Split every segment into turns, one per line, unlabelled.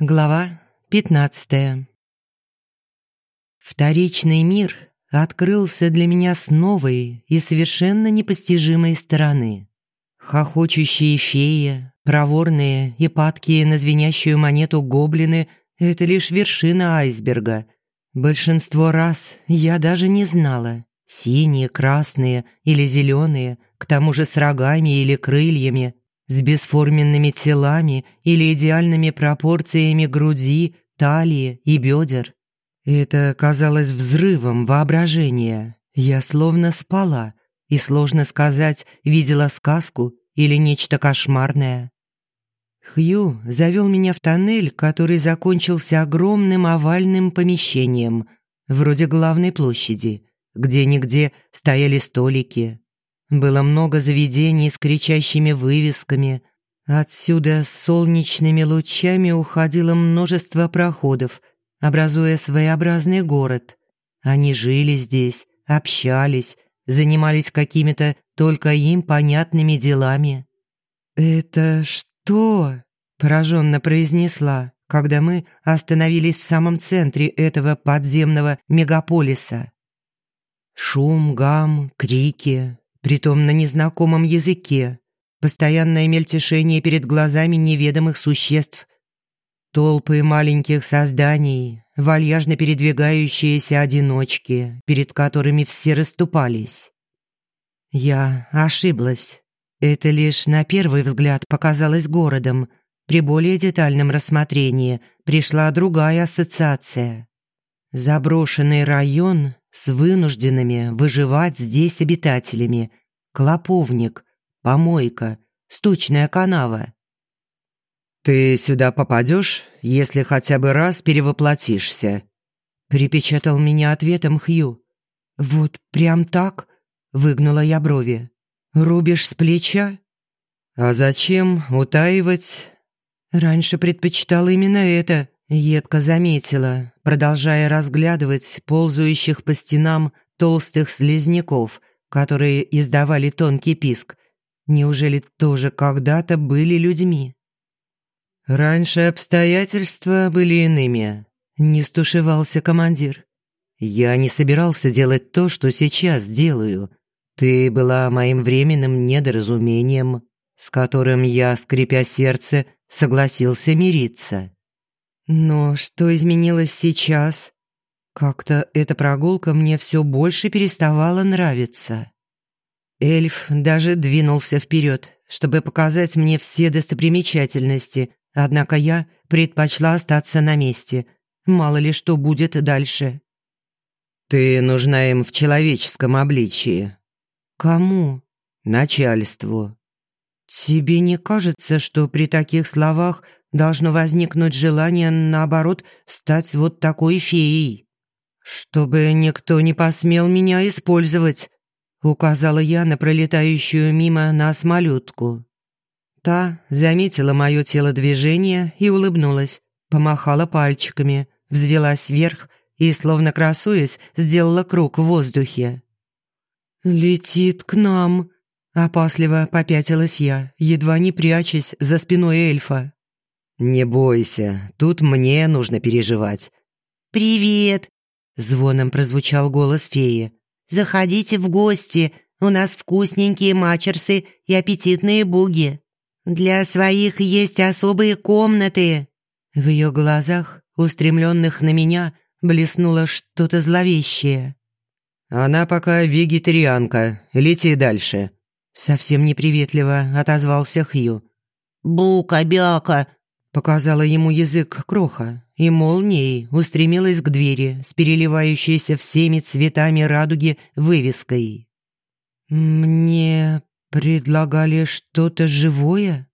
Глава 15 Вторичный мир открылся для меня с новой и совершенно непостижимой стороны. Хохочущие феи, проворные и падкие на звенящую монету гоблины – это лишь вершина айсберга. Большинство раз я даже не знала – синие, красные или зеленые, к тому же с рогами или крыльями – с бесформенными телами или идеальными пропорциями груди, талии и бедер. Это казалось взрывом воображения. Я словно спала, и сложно сказать, видела сказку или нечто кошмарное. Хью завел меня в тоннель, который закончился огромным овальным помещением, вроде главной площади, где-нигде стояли столики, было много заведений с кричащими вывесками. Отсюда с солнечными лучами уходило множество проходов, образуя своеобразный город. Они жили здесь, общались, занимались какими-то только им понятными делами. «Это что?» – пораженно произнесла, когда мы остановились в самом центре этого подземного мегаполиса. Шум, гам, крики, притом на незнакомом языке, постоянное мельтешение перед глазами неведомых существ, толпы маленьких созданий, вальяжно передвигающиеся одиночки, перед которыми все расступались. Я ошиблась. Это лишь на первый взгляд показалось городом. При более детальном рассмотрении пришла другая ассоциация. Заброшенный район с вынужденными выживать здесь обитателями. Клоповник, помойка, сточная канава. «Ты сюда попадешь, если хотя бы раз перевоплотишься», припечатал меня ответом Хью. «Вот прям так?» — выгнула я брови. «Рубишь с плеча?» «А зачем утаивать?» «Раньше предпочитал именно это», Едко заметила, продолжая разглядывать ползающих по стенам толстых слизняков, которые издавали тонкий писк. Неужели тоже когда-то были людьми? Раньше обстоятельства были иными. Не стушевался командир. Я не собирался делать то, что сейчас делаю. Ты была моим временным недоразумением, с которым я, скрипя сердце, согласился мириться. Но что изменилось сейчас? Как-то эта прогулка мне все больше переставала нравиться. Эльф даже двинулся вперед, чтобы показать мне все достопримечательности, однако я предпочла остаться на месте. Мало ли что будет дальше. «Ты нужна им в человеческом обличии». «Кому?» «Начальству». «Тебе не кажется, что при таких словах должно возникнуть желание, наоборот, стать вот такой феей. «Чтобы никто не посмел меня использовать», — указала я на пролетающую мимо нас малютку. Та заметила мое телодвижение и улыбнулась, помахала пальчиками, взвелась вверх и, словно красуясь, сделала круг в воздухе. «Летит к нам», — опасливо попятилась я, едва не прячась за спиной эльфа. «Не бойся, тут мне нужно переживать».
«Привет!» – звоном прозвучал голос феи. «Заходите в гости, у нас вкусненькие мачерсы и аппетитные буги. Для своих есть особые комнаты». В ее глазах, устремленных на меня, блеснуло что-то зловещее.
«Она пока вегетарианка, лети дальше», — совсем неприветливо отозвался Хью.
«Бука-бяка,
Показала ему язык кроха и молнией устремилась к двери с переливающейся всеми цветами радуги вывеской. «Мне предлагали что-то живое?»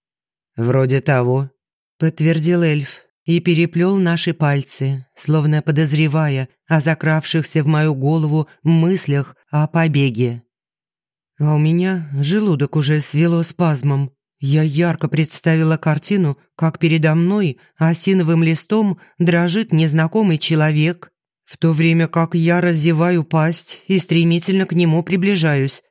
«Вроде того», — подтвердил эльф и переплел наши пальцы, словно подозревая о закравшихся в мою голову мыслях о побеге. А у меня желудок уже свело спазмом, я ярко представила картину, как передо мной осиновым листом дрожит незнакомый человек, в то время как я раззеваю пасть и стремительно к нему приближаюсь.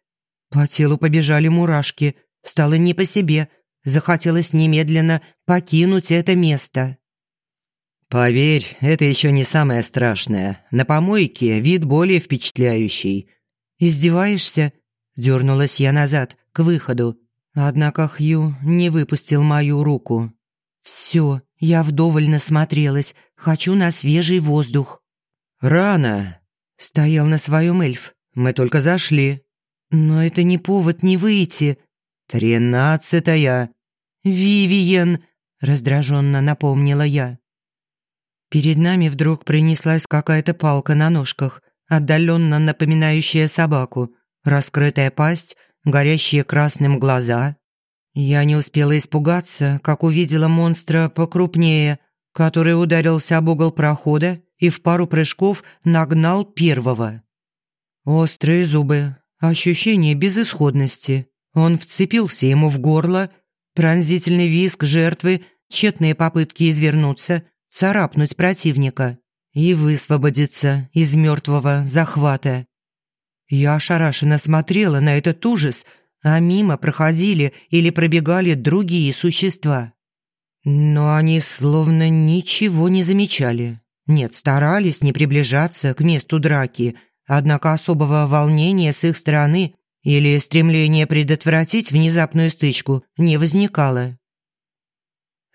По телу побежали мурашки, стало не по себе, захотелось немедленно покинуть это место. «Поверь, это еще не самое страшное. На помойке вид более впечатляющий».
«Издеваешься?» – дернулась я назад, к выходу. Однако Хью не выпустил мою руку. «Все, я вдоволь насмотрелась. Хочу на свежий воздух».
«Рано!» – стоял на своем эльф. «Мы только зашли».
«Но это не повод не выйти».
«Тринадцатая».
«Вивиен!» – раздраженно напомнила я. Перед нами вдруг принеслась какая-то палка на ножках, отдаленно напоминающая собаку, раскрытая пасть, горящие красным глаза. Я не успела испугаться, как увидела монстра покрупнее, который ударился об угол прохода и в пару прыжков нагнал первого. Острые зубы, ощущение безысходности. Он вцепился ему в горло, пронзительный визг жертвы, тщетные попытки извернуться – царапнуть противника и высвободиться из мертвого захвата. Я ошарашенно смотрела на этот ужас, а мимо проходили или пробегали другие существа. Но они словно ничего не замечали. Нет, старались не приближаться к месту драки, однако особого волнения с их стороны или стремления предотвратить внезапную стычку не возникало.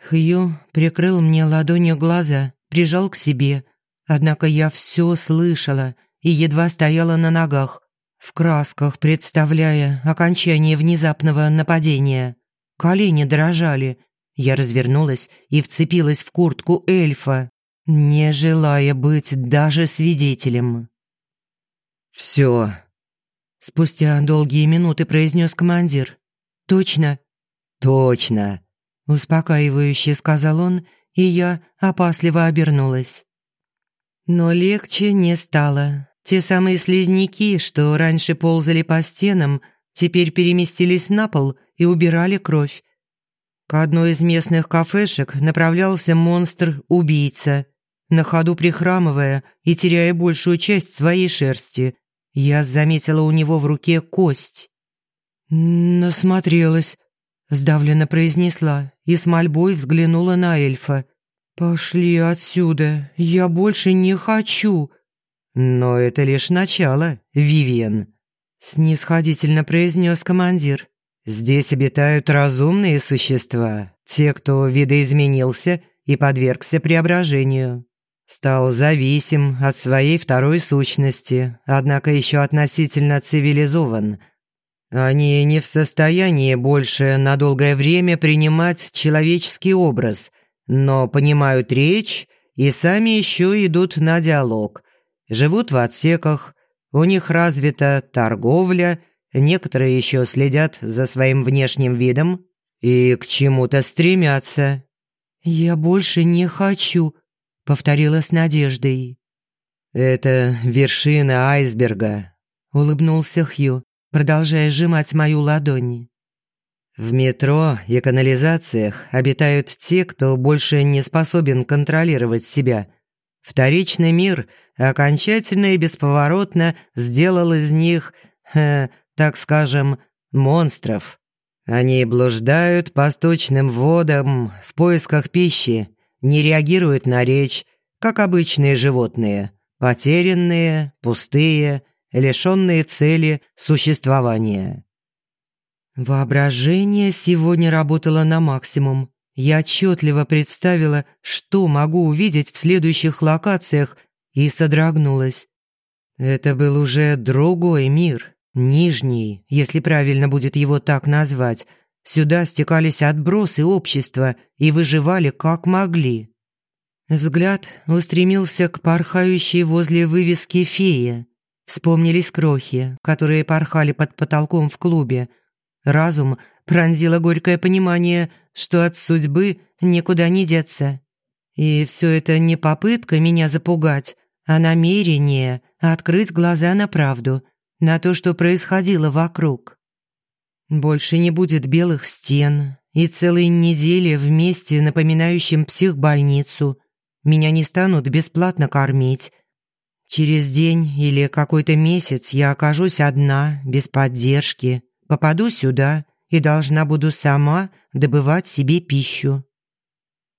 Хью прикрыл мне ладонью глаза, прижал к себе. Однако я все слышала и едва стояла на ногах, в красках представляя окончание внезапного нападения. Колени дрожали. Я развернулась и вцепилась в куртку эльфа, не желая быть даже свидетелем.
«Все», — спустя долгие минуты произнес командир.
«Точно?»
«Точно»,
Успокаивающе сказал он, и я опасливо обернулась. Но легче не стало. Те самые слизняки, что раньше ползали по стенам, теперь переместились на пол и убирали кровь. К одной из местных кафешек направлялся монстр-убийца, на ходу прихрамывая и теряя большую часть своей шерсти. Я заметила у него в руке кость. Насмотрелась, Сдавленно произнесла и с мольбой взглянула на эльфа. «Пошли отсюда, я больше не хочу».
«Но это лишь начало, Вивиан», — снисходительно произнес командир. «Здесь обитают разумные существа, те, кто видоизменился и подвергся преображению. Стал зависим от своей второй сущности, однако еще относительно цивилизован — они не в состоянии больше на долгое время принимать человеческий образ, но понимают речь и сами еще идут на диалог. Живут в отсеках, у них развита торговля, некоторые еще следят за своим внешним видом и к чему-то стремятся.
«Я больше не хочу», — повторила с надеждой.
«Это вершина айсберга», — улыбнулся Хью
продолжая сжимать мою ладонь.
В метро и канализациях обитают те, кто больше не способен контролировать себя. Вторичный мир окончательно и бесповоротно сделал из них, э, так скажем, монстров. Они блуждают по сточным водам в поисках пищи, не реагируют на речь, как обычные животные, потерянные, пустые, лишенные цели существования.
Воображение сегодня работало на максимум. Я отчетливо представила, что могу увидеть в следующих локациях, и содрогнулась. Это был уже другой мир, нижний, если правильно будет его так назвать. Сюда стекались отбросы общества и выживали как могли. Взгляд устремился к порхающей возле вывески феи. Вспомнились крохи, которые порхали под потолком в клубе. Разум пронзило горькое понимание, что от судьбы никуда не деться. И все это не попытка меня запугать, а намерение открыть глаза на правду, на то, что происходило вокруг. Больше не будет белых стен и целые недели вместе напоминающим психбольницу. Меня не станут бесплатно кормить, Через день или какой-то месяц я окажусь одна, без поддержки, попаду сюда и должна буду сама добывать себе пищу.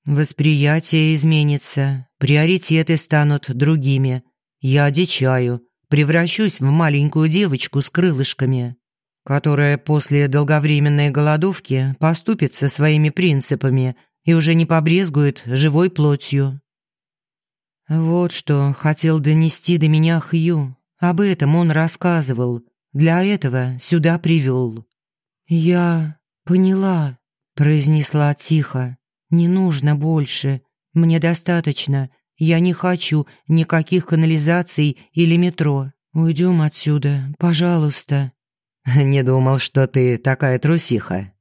Восприятие изменится, приоритеты станут другими. Я одичаю, превращусь в маленькую девочку с крылышками, которая после долговременной голодовки поступится своими принципами и уже не побрезгует живой плотью. Вот что хотел донести до меня Хью. Об этом он рассказывал. Для этого сюда привел. «Я поняла», — произнесла тихо. Не нужно больше. Мне достаточно. Я не хочу никаких канализаций или метро. Уйдем отсюда, пожалуйста.
Не думал, что ты такая трусиха.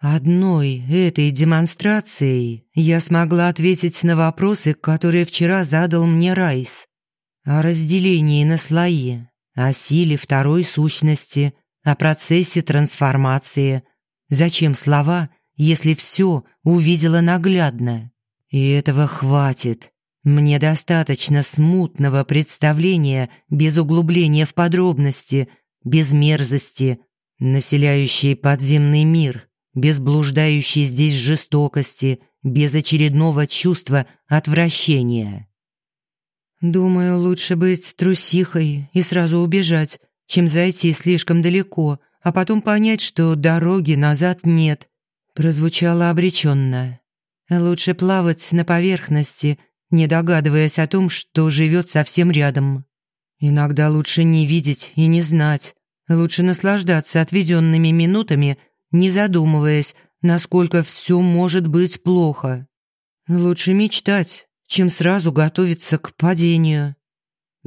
Одной этой демонстрацией я смогла ответить на вопросы, которые вчера задал мне Райс. О разделении на слои, о силе второй сущности, о процессе трансформации. Зачем слова, если все увидела наглядно. И этого хватит. Мне достаточно смутного представления без углубления в подробности, без мерзости, населяющей подземный мир, без блуждающей здесь жестокости, без очередного чувства отвращения. Думаю, лучше быть трусихой и сразу убежать, чем зайти слишком далеко, а потом понять, что дороги назад нет, прозвучало обреченно. Лучше плавать на поверхности, не догадываясь о том, что живет совсем рядом. Иногда лучше не видеть и не знать. Лучше наслаждаться отведенными минутами, не задумываясь, насколько все может быть плохо. Лучше мечтать, чем сразу готовиться к падению.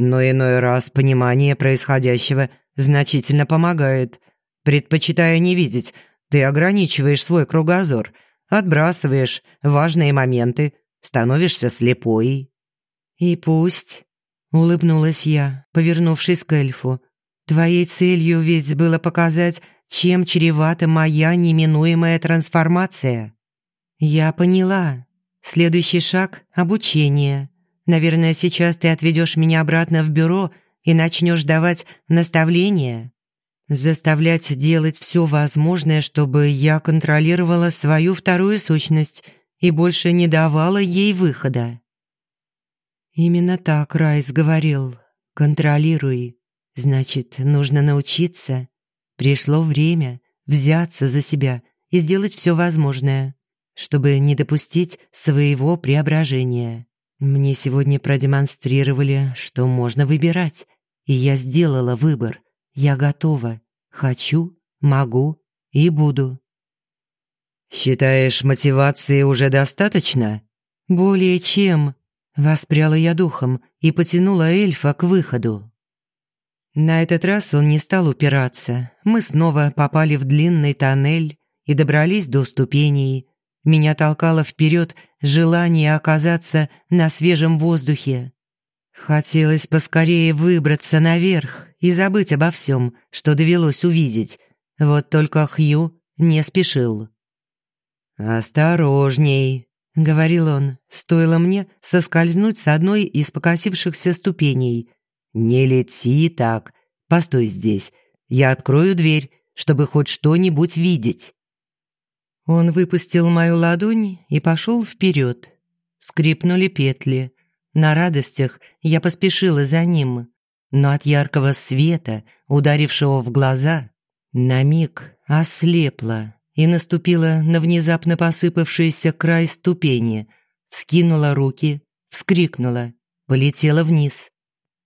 Но иной раз понимание происходящего значительно помогает. Предпочитая не видеть, ты ограничиваешь свой кругозор, отбрасываешь важные моменты, становишься слепой.
И пусть, улыбнулась я, повернувшись к эльфу. Твоей целью ведь было показать, чем чревата моя неминуемая трансформация. Я поняла. Следующий шаг — обучение. Наверное, сейчас ты отведешь меня обратно в бюро и начнешь давать наставления заставлять делать все возможное, чтобы я контролировала свою вторую сущность и больше не давала ей выхода. Именно так Райс говорил. «Контролируй. Значит, нужно научиться. Пришло время взяться за себя и сделать все возможное, чтобы не допустить своего преображения. Мне сегодня продемонстрировали, что можно выбирать, и я сделала выбор — я готова. Хочу, могу и буду.
Считаешь, мотивации уже достаточно?
Более чем. Воспряла я духом и потянула эльфа к выходу. На этот раз он не стал упираться. Мы снова попали в длинный тоннель и добрались до ступеней. Меня толкало вперед желание оказаться на свежем воздухе. Хотелось поскорее выбраться наверх и забыть обо всем, что довелось увидеть. Вот только Хью не спешил.
«Осторожней», — говорил он, стоило мне соскользнуть с одной из покосившихся ступеней. «Не лети так. Постой здесь. Я открою дверь, чтобы хоть что-нибудь видеть».
Он выпустил мою ладонь и пошел вперед. Скрипнули петли. На радостях я поспешила за ним, но от яркого света, ударившего в глаза, на миг ослепла и наступила на внезапно посыпавшийся край ступени, скинула руки, вскрикнула, полетела вниз.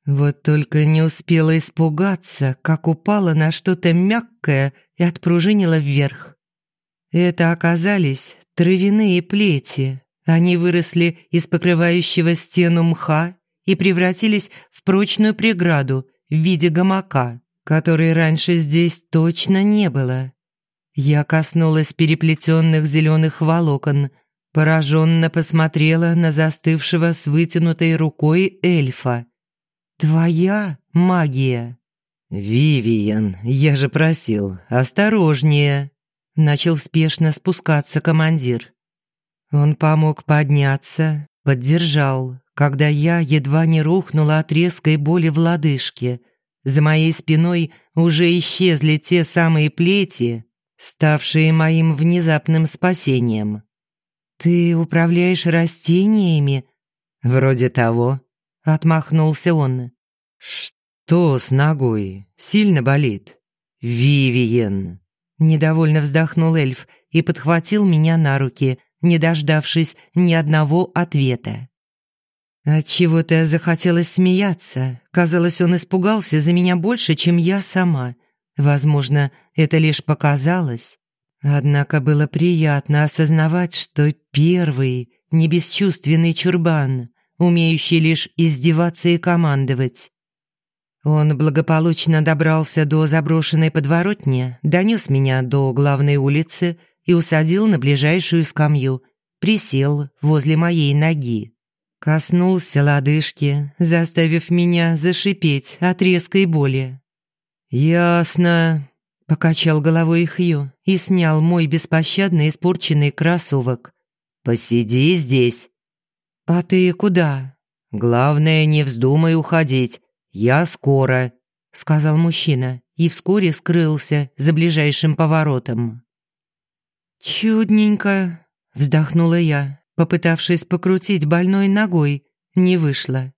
Вот только не успела испугаться, как упала на что-то мягкое и отпружинила вверх. Это оказались травяные плети, они выросли из покрывающего стену мха и превратились в прочную преграду в виде гамака, которой раньше здесь точно не было. Я коснулась переплетенных зеленых волокон, пораженно посмотрела на застывшего с вытянутой рукой эльфа. «Твоя магия!»
«Вивиан, я же просил, осторожнее!»
Начал спешно спускаться командир. Он помог подняться, поддержал, когда я едва не рухнула от резкой боли в лодыжке. За моей спиной уже исчезли те самые плети, ставшие моим внезапным спасением.
ты управляешь растениями?»
«Вроде того», — отмахнулся он. «Что с ногой? Сильно болит?» «Вивиен!»
Недовольно вздохнул эльф и подхватил меня на руки, не дождавшись ни одного ответа. Отчего-то захотелось смеяться. Казалось, он испугался за меня больше, чем я сама. Возможно, это лишь показалось. Однако было приятно осознавать, что первый, не бесчувственный чурбан, умеющий лишь издеваться и командовать. Он благополучно добрался до заброшенной подворотни, донес меня до главной улицы и усадил на ближайшую скамью, присел возле моей ноги. Коснулся лодыжки, заставив меня зашипеть от резкой боли.
«Ясно», — покачал головой Хью и снял мой беспощадно испорченный кроссовок. «Посиди здесь».
«А ты куда?»
«Главное, не вздумай уходить. Я скоро», — сказал мужчина и вскоре скрылся за ближайшим поворотом.
«Чудненько», — вздохнула я, попытавшись покрутить больной ногой, не вышло.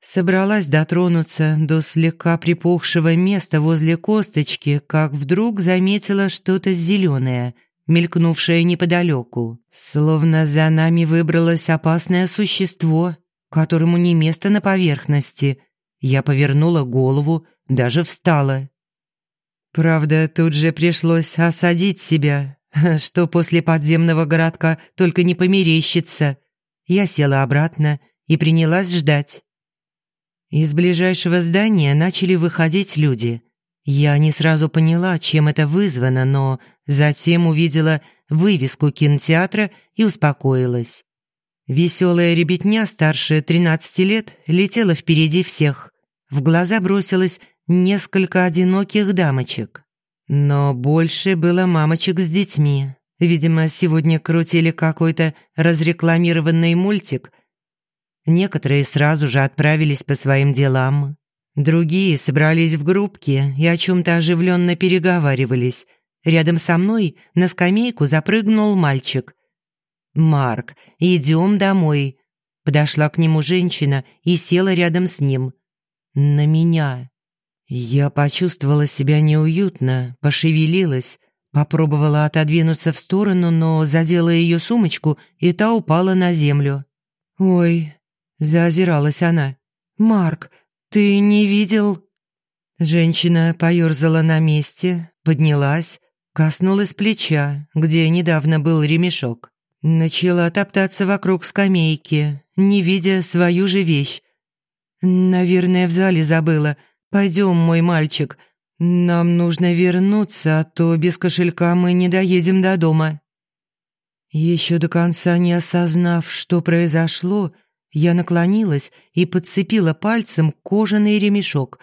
Собралась дотронуться до слегка припухшего места возле косточки, как вдруг заметила что-то зеленое, мелькнувшее неподалеку. Словно за нами выбралось опасное существо, которому не место на поверхности. Я повернула голову, даже встала. Правда, тут же пришлось осадить себя, что после подземного городка только не померещится. Я села обратно и принялась ждать. Из ближайшего здания начали выходить люди. Я не сразу поняла, чем это вызвано, но затем увидела вывеску кинотеатра и успокоилась. Веселая ребятня старше 13 лет летела впереди всех. В глаза бросилось несколько одиноких дамочек. Но больше было мамочек с детьми. Видимо, сегодня крутили какой-то разрекламированный мультик. Некоторые сразу же отправились по своим делам. Другие собрались в группки и о чем-то оживленно переговаривались. Рядом со мной на скамейку запрыгнул мальчик. «Марк, идем домой». Подошла к нему женщина и села рядом с ним. На меня. Я почувствовала себя неуютно, пошевелилась, попробовала отодвинуться в сторону, но задела ее сумочку, и та упала на землю. «Ой», — заозиралась она, — «Марк, ты не видел?» Женщина поёрзала на месте, поднялась, коснулась плеча, где недавно был ремешок. Начала топтаться вокруг скамейки, не видя свою же вещь. «Наверное, в зале забыла. Пойдем, мой мальчик. Нам нужно вернуться, а то без кошелька мы не доедем до дома». Еще до конца не осознав, что произошло, я наклонилась и подцепила пальцем кожаный ремешок,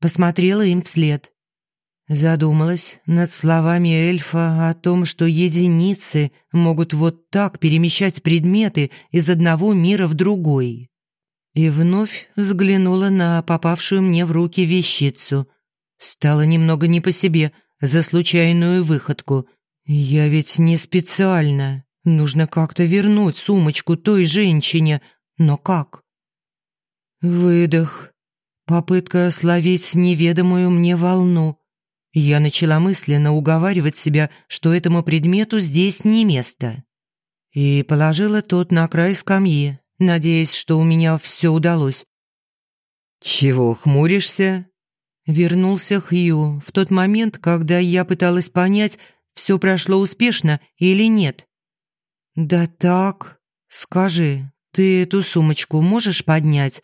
посмотрела им вслед. Задумалась над словами эльфа о том, что единицы могут вот так перемещать предметы из одного мира в другой и вновь взглянула на попавшую мне в руки вещицу. Стало немного не по себе за случайную выходку. Я ведь не специально. Нужно как-то вернуть сумочку той женщине. Но как? Выдох. Попытка словить неведомую мне волну. Я начала мысленно уговаривать себя, что этому предмету здесь не место. И положила тот на край скамьи, надеясь, что у меня все удалось.
«Чего хмуришься?»
Вернулся Хью в тот момент, когда я пыталась понять, все прошло успешно или нет. «Да так, скажи, ты эту сумочку можешь поднять?»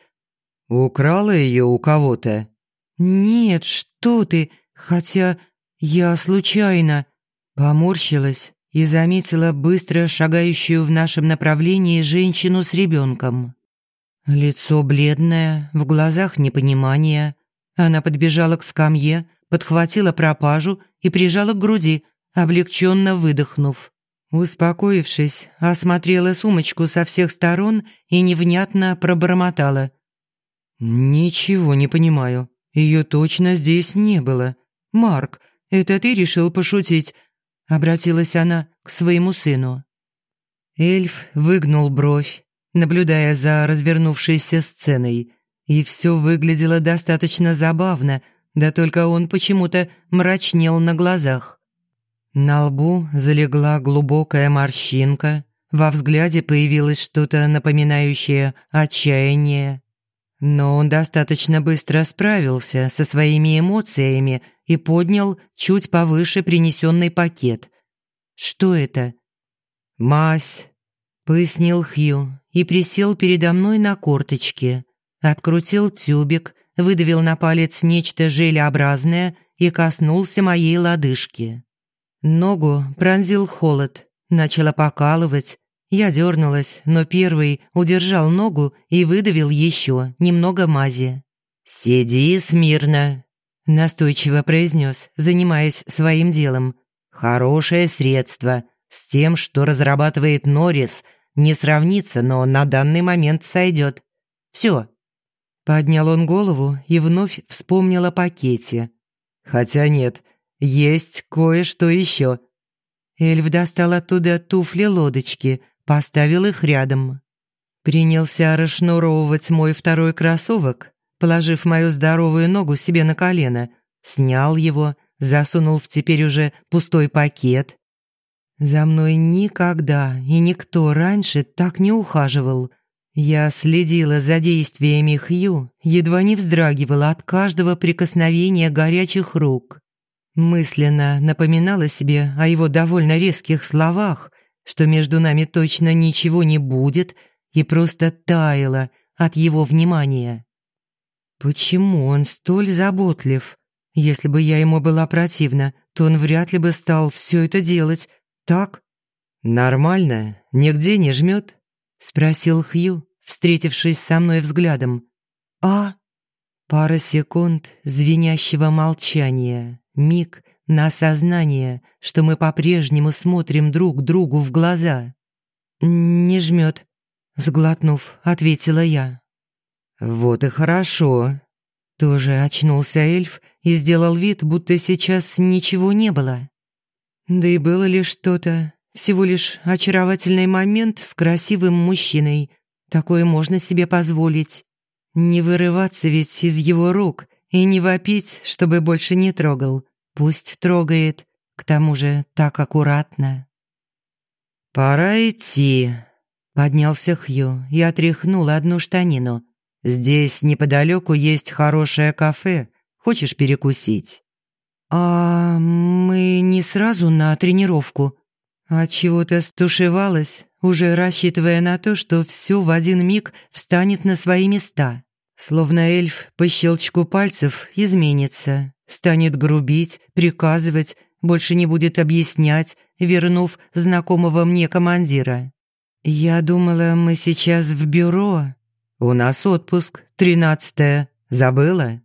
«Украла ее у кого-то?»
«Нет, что ты, хотя я случайно...» Поморщилась, и заметила быстро шагающую в нашем направлении женщину с ребенком. Лицо бледное, в глазах непонимание. Она подбежала к скамье, подхватила пропажу и прижала к груди, облегченно выдохнув. Успокоившись, осмотрела сумочку со всех сторон и невнятно пробормотала. «Ничего не понимаю. Ее точно здесь не было. Марк, это ты решил пошутить? Обратилась она к своему сыну.
Эльф выгнул бровь, наблюдая за развернувшейся сценой, и все выглядело достаточно забавно, да только он почему-то мрачнел на глазах. На лбу залегла глубокая морщинка, во взгляде появилось что-то напоминающее отчаяние. Но он достаточно быстро справился со своими эмоциями и поднял чуть повыше принесенный пакет. «Что это?» «Мазь», — пояснил Хью и присел передо мной на корточки. Открутил тюбик, выдавил на палец нечто желеобразное и коснулся моей лодыжки. Ногу пронзил холод, начала покалывать. Я дернулась, но первый удержал ногу и выдавил еще немного мази. «Сиди смирно», – настойчиво произнес, занимаясь своим делом. «Хорошее средство. С тем, что разрабатывает Норрис, не сравнится, но на данный момент сойдет. Все, Поднял он голову и вновь вспомнил о пакете. Хотя нет, есть кое-что еще. Эльф достал оттуда туфли-лодочки, поставил их рядом. Принялся расшнуровывать мой второй кроссовок, положив мою здоровую ногу себе на колено, снял его, засунул в теперь уже пустой пакет. За мной никогда и никто раньше так не ухаживал. Я следила за действиями Хью, едва не вздрагивала от каждого прикосновения горячих рук. Мысленно напоминала себе о его довольно резких словах, что между нами точно ничего не будет, и просто таяла от его внимания. Почему он столь заботлив? Если бы я ему была противна, то он вряд ли бы стал все это делать, так? Нормально, нигде не жмет, спросил Хью, встретившись со мной взглядом. А пара секунд звенящего молчания, миг на осознание, что мы по-прежнему смотрим друг другу в глаза. Не жмет, сглотнув, ответила я. Вот и хорошо. Тоже очнулся эльф и сделал вид, будто сейчас ничего не было. Да и было ли что-то, всего лишь очаровательный момент с красивым мужчиной. Такое можно себе позволить. Не вырываться ведь из его рук и не вопить, чтобы больше не трогал. Пусть трогает, к тому же так аккуратно. «Пора идти», — поднялся Хью и отряхнул одну штанину. «Здесь неподалеку есть хорошее кафе. Хочешь перекусить?» «А мы не сразу на тренировку?» А чего-то стушевалась, уже рассчитывая на то, что все в один миг встанет на свои места. Словно эльф по щелчку пальцев изменится, станет грубить, приказывать, больше не будет объяснять, вернув знакомого мне командира. «Я думала, мы сейчас в бюро. У нас отпуск, тринадцатое. Забыла?»